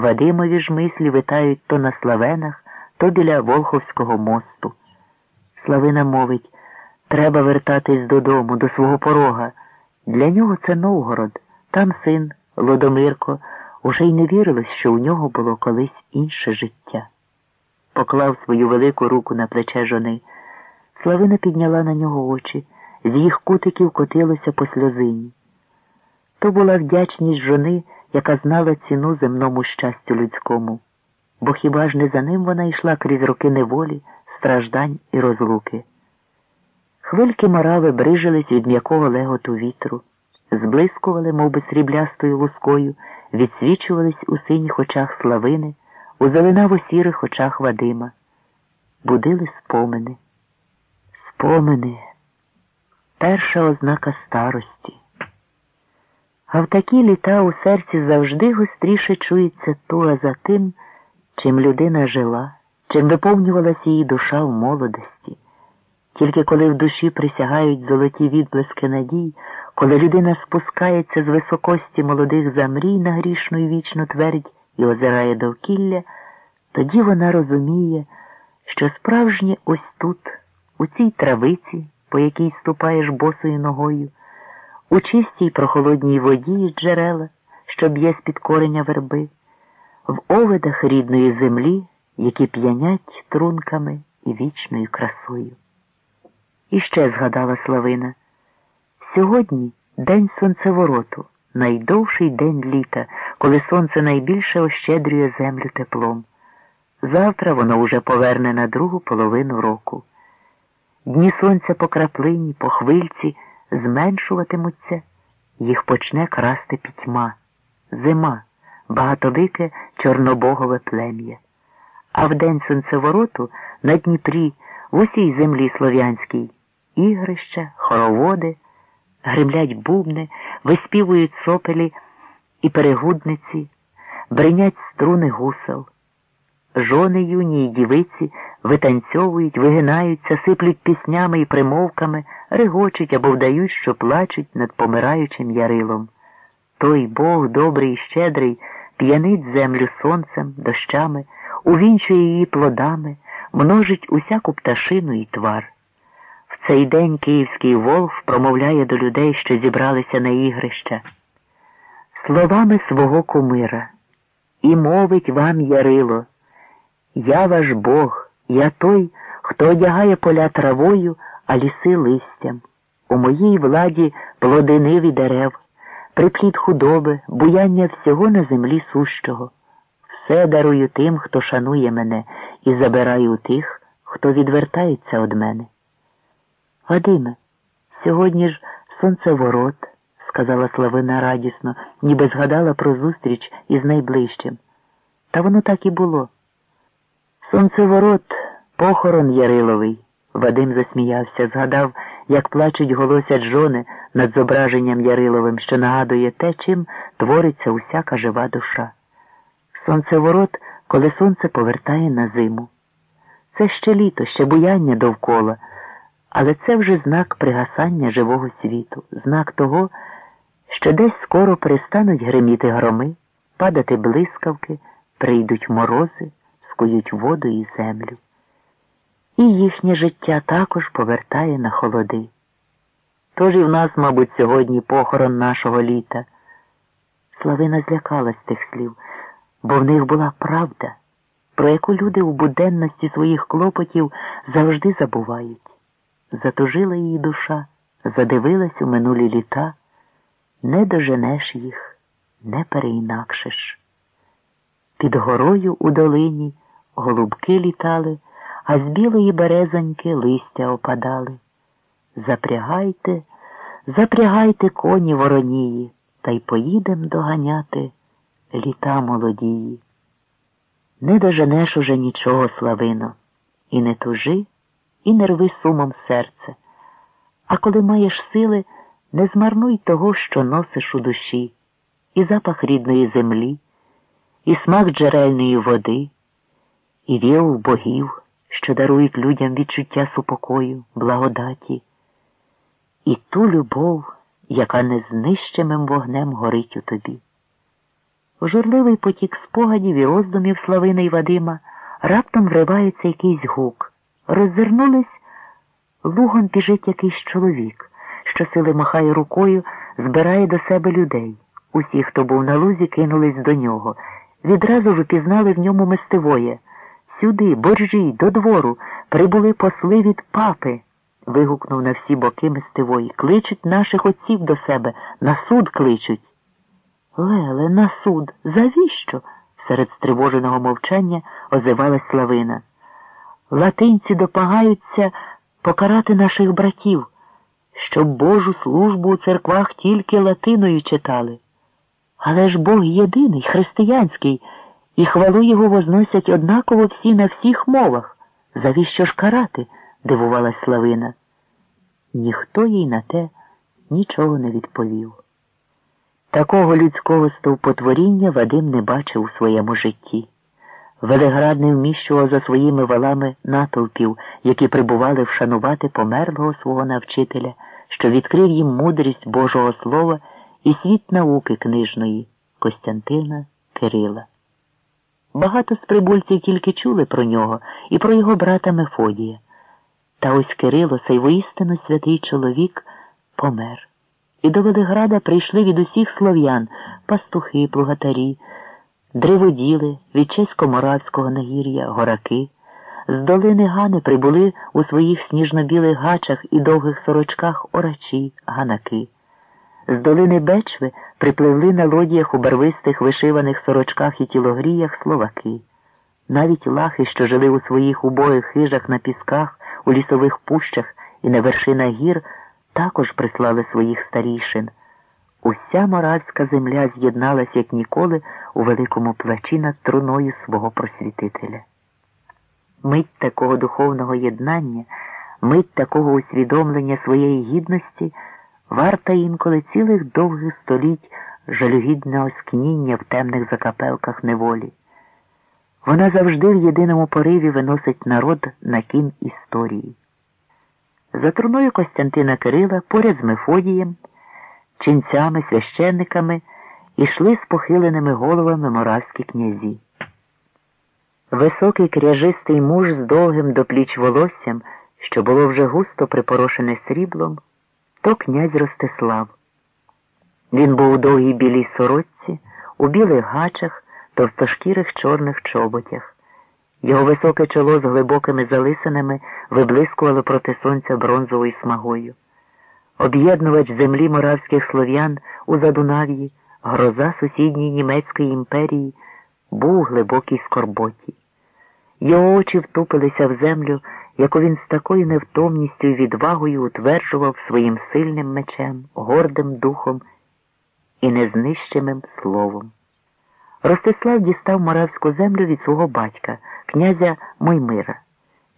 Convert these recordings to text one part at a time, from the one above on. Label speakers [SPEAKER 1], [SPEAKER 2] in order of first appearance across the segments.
[SPEAKER 1] Вадимові ж мислі витають то на славенах, то біля Волховського мосту. Славина мовить треба вертатись додому, до свого порога. Для нього це Новгород, там син, Лодомирко, уже й не вірилось, що у нього було колись інше життя. Поклав свою велику руку на плече жони. Славина підняла на нього очі, з їх кутиків котилося по сльозині. То була вдячність жони, яка знала ціну земному щастю людському, бо хіба ж не за ним вона йшла крізь роки неволі, страждань і розлуки. Хвильки морави брижились від м'якого леготу вітру, зблискували, мов би, сріблястою лускою, відсвічувались у синіх очах славини, у зеленаво сірих очах Вадима. Будили спомини. Спомини перша ознака старості. А в такі літа у серці завжди гостріше чується туга за тим, чим людина жила, чим виповнювалася її душа в молодості. Тільки коли в душі присягають золоті відблиски надій, коли людина спускається з високості молодих замрій на грішну і вічну твердь і озирає довкілля, тоді вона розуміє, що справжнє ось тут, у цій травиці, по якій ступаєш босою ногою, у чистій прохолодній воді із джерела, що б'є з під кореня верби, в овидах рідної землі, які п'янять трунками і вічною красою. І ще згадала Славина. Сьогодні день сонцевороту, найдовший день літа, коли сонце найбільше ощедрює землю теплом. Завтра воно уже поверне на другу половину року. Дні сонця по краплині, по хвильці зменшуватимуться, їх почне красти пітьма, зима, багатовике чорнобогове плем'я. А в день сонцевороту на Дніпрі, в усій землі слов'янській, ігрища, хороводи, гримлять бубни, виспівують сопелі і перегудниці, бринять струни гусел. Жони юні й дівиці витанцьовують, вигинаються, сиплють піснями і примовками, регочуть або вдають, що плачуть над помираючим ярилом. Той Бог добрий і щедрий п'янить землю сонцем, дощами, увінчує її плодами, множить усяку пташину і твар. В цей день київський волф промовляє до людей, що зібралися на ігрища, словами свого кумира, і мовить вам ярило. Я ваш Бог, я той, хто одягає поля травою, а ліси листям. У моїй владі плоди ниві дерев, приплід худоби, буяння всього на землі сущого. Все дарую тим, хто шанує мене, і забираю тих, хто відвертається від мене. Вадиме, сьогодні ж сонцеворот, сказала Славина радісно, ніби згадала про зустріч із найближчим. Та воно так і було. Сонцеворот, похорон Яриловий. Вадим засміявся, згадав, як плачуть голосять жони над зображенням Яриловим, що нагадує те, чим твориться усяка жива душа. Сонцеворот, коли сонце повертає на зиму. Це ще літо, ще буяння довкола, але це вже знак пригасання живого світу, знак того, що десь скоро перестануть гриміти громи, падати блискавки, прийдуть морози скують воду і землю. І їхнє життя також повертає на холоди. Тож і в нас, мабуть, сьогодні похорон нашого літа. Славина злякалась тих слів, бо в них була правда, про яку люди у буденності своїх клопотів завжди забувають. Затужила її душа, задивилась у минулі літа, не доженеш їх, не переінакшиш. Під горою у долині голубки літали, а з білої березоньки листя опадали. Запрягайте, запрягайте коні воронії, та й поїдем доганяти літа молодії. Не доженеш уже нічого, Славино, і не тужи, і не рви сумом серце. А коли маєш сили, не змарнуй того, що носиш у душі, і запах рідної землі, і смак джерельної води і віру в богів, що дарують людям відчуття супокою, благодаті, і ту любов, яка незнищимим вогнем горить у тобі. Журливий потік спогадів і роздумів Славина й Вадима раптом вривається якийсь гук. Роззирнулись, лугом біжить якийсь чоловік, що сили махає рукою, збирає до себе людей. Усі, хто був на лузі, кинулись до нього. Відразу ж упізнали в ньому мистивоє. Сюди, боржій, до двору, прибули посли від папи. вигукнув на всі боки мистивої. Кличуть наших отців до себе, на суд кличуть. Леле, на суд. Завіщо? Серед стривоженого мовчання озивалась Славина. Латинці допагаються покарати наших братів, щоб Божу службу у церквах тільки латиною читали. Але ж Бог єдиний, християнський, і хвалу його возносять однаково всі на всіх мовах. Завіщо ж карати? дивувалась Славина. Ніхто їй на те нічого не відповів. Такого людського стовпотворіння Вадим не бачив у своєму житті. Велеград не вміщував за своїми валами натовпів, які прибували вшанувати померлого свого навчителя, що відкрив їм мудрість Божого Слова і світ науки книжної Костянтина Кирила. Багато з прибульців тільки чули про нього і про його брата Мефодія. Та ось Кирило, цей воістину святий чоловік, помер. І до Велиграда прийшли від усіх слов'ян пастухи, плугатарі, древоділи від Чесько-Моравського нагір'я, гораки. З долини Гани прибули у своїх сніжно-білих гачах і довгих сорочках орачі, ганаки. З долини Бечви припливли на лодіях у барвистих вишиваних сорочках і тілогріях словаки. Навіть лахи, що жили у своїх убогих хижах на пісках, у лісових пущах і на вершинах гір, також прислали своїх старішин. Уся моравська земля з'єдналась, як ніколи, у великому плачі над труною свого просвітителя. Мить такого духовного єднання, мить такого усвідомлення своєї гідності варта інколи цілих довгих століть жалюгідного скніння в темних закапелках неволі. Вона завжди в єдиному пориві виносить народ на кін історії. За труною Костянтина Кирила поряд з Мефодієм, ченцями, священниками ішли з похиленими головами моравські князі. Високий кряжистий муж з довгим до пліч волоссям, що було вже густо припорошене сріблом, то князь Ростислав. Він був у довгій білій сорочці, у білих гачах, товстошкірих чорних чоботях. Його високе чоло з глибокими залисинами виблискувало проти сонця бронзовою смагою. Об'єднувач землі моравських слов'ян у Задунав'ї, гроза сусідньої Німецької імперії, був у глибокій скорботі. Його очі втупилися в землю, яку він з такою невтомністю і відвагою утверджував своїм сильним мечем, гордим духом і незнищимим словом. Ростислав дістав моравську землю від свого батька, князя Моймира.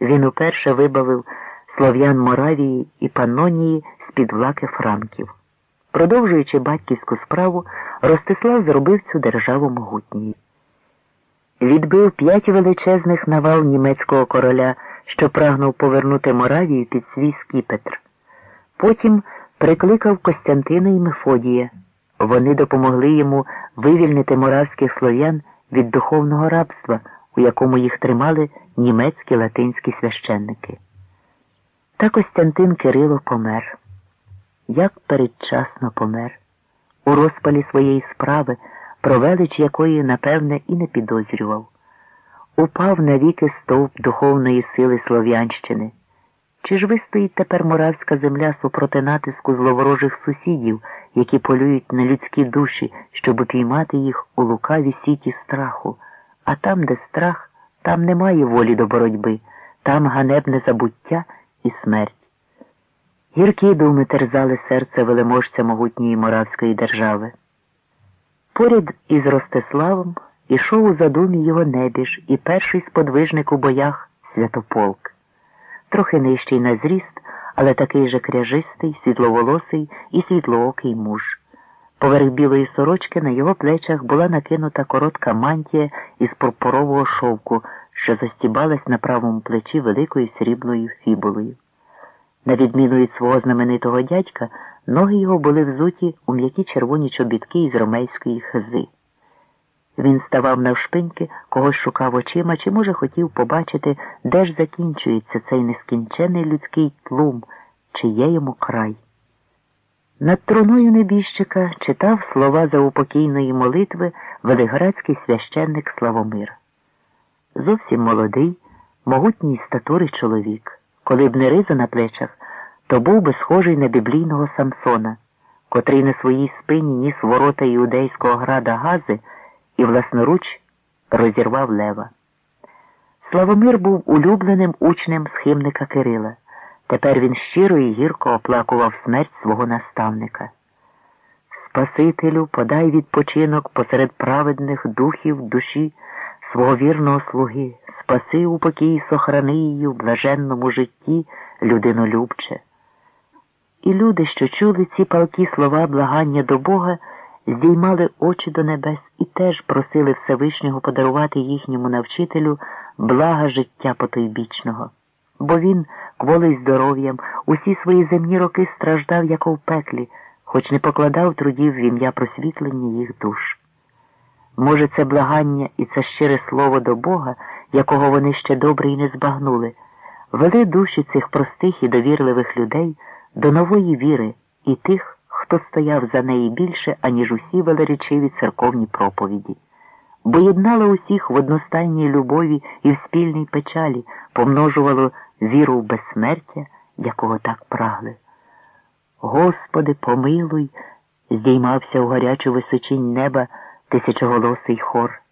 [SPEAKER 1] Він уперше вибавив слов'ян Моравії і Панонії з-під влаки франків. Продовжуючи батьківську справу, Ростислав зробив цю державу могутньою. Відбив п'ять величезних навал німецького короля, що прагнув повернути Моравію під свій скіпетр. Потім прикликав Костянтина і Мефодія. Вони допомогли йому вивільнити моравських слов'ян від духовного рабства, у якому їх тримали німецькі латинські священники. Та Костянтин Кирило помер. Як передчасно помер, у розпалі своєї справи, про велич якої, напевне, і не підозрював. Упав навіки стовп духовної сили Слов'янщини. Чи ж вистоїть тепер моравська земля супроти натиску зловорожих сусідів, які полюють на людські душі, щоб упіймати їх у лукаві сіті страху, а там, де страх, там немає волі до боротьби, там ганебне забуття і смерть. Гіркі думи терзали серце велеможця могутньої моравської держави. Поряд із Ростиславом ішов у задумі його небіж і перший сподвижник у боях Святополк трохи нижчий на зріст, але такий же кряжистий, світловолосий і світлоокий муж. Поверх білої сорочки на його плечах була накинута коротка мантія із пурпурового шовку, що застібалась на правому плечі великою срібною фібулою. На відміну від свого знаменитого дядька, ноги його були взуті у м'які червоні чобітки із ромейської хизи. Він ставав навшпиньки, когось шукав очима, чи, може, хотів побачити, де ж закінчується цей нескінчений людський тлум, чи є йому край. Над труною небіжчика читав слова заупокійної молитви велиградський священник Славомир. Зовсім молодий, могутній статури чоловік. Коли б не риза на плечах, то був би схожий на біблійного Самсона, котрий на своїй спині ніс ворота іудейського града Гази і власноруч розірвав лева. Славомир був улюбленим учнем схимника Кирила. Тепер він щиро і гірко оплакував смерть свого наставника. Спасителю, подай відпочинок посеред праведних духів душі свого вірного слуги, спаси у покій сохрани її в блаженному житті людинолюбче. І люди, що чули ці палкі слова благання до Бога, здіймали очі до небес і теж просили Всевишнього подарувати їхньому навчителю блага життя потойбічного. Бо він, кволий здоров'ям, усі свої земні роки страждав, як у пеклі, хоч не покладав трудів в ім'я просвітлення їх душ. Може, це благання і це щире слово до Бога, якого вони ще добре й не збагнули, вели душі цих простих і довірливих людей до нової віри і тих, хто стояв за неї більше, аніж усі велеречиві церковні проповіді, бо єднало усіх в одностайній любові і в спільній печалі, помножувало віру в безсмертя, якого так прагли. Господи, помилуй, здіймався у гарячу височінь неба тисячоголосий хор.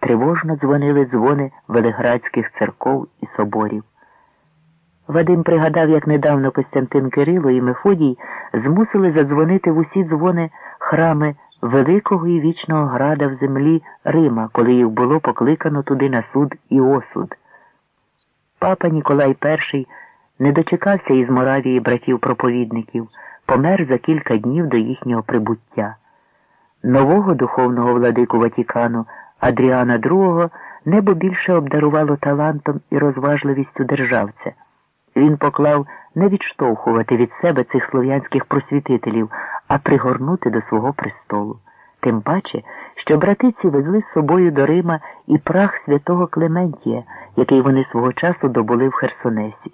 [SPEAKER 1] Тривожно дзвонили дзвони велиградських церков і соборів. Вадим пригадав, як недавно Костянтин Кирило і Мефодій змусили задзвонити в усі дзвони храми великого і вічного града в землі Рима, коли їх було покликано туди на суд і осуд. Папа Ніколай І не дочекався із Моравії братів-проповідників, помер за кілька днів до їхнього прибуття. Нового духовного владику Ватікану Адріана II небо більше обдарувало талантом і розважливістю державця. Він поклав не відштовхувати від себе цих слов'янських просвітителів, а пригорнути до свого престолу. Тим паче, що братиці везли з собою до Рима і прах святого Клементія, який вони свого часу добули в Херсонесі.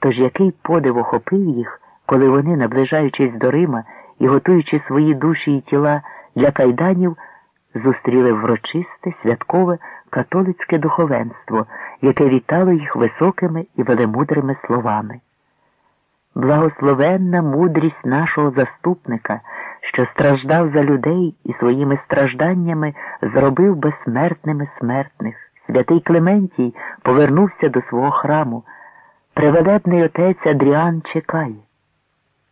[SPEAKER 1] Тож який подив охопив їх, коли вони, наближаючись до Рима і готуючи свої душі і тіла для кайданів, зустріли врочисте, святкове католицьке духовенство, яке вітало їх високими і велемудрими словами. Благословенна мудрість нашого заступника, що страждав за людей і своїми стражданнями зробив безсмертними смертних. Святий Клементій повернувся до свого храму. Превелебний отець Адріан чекає.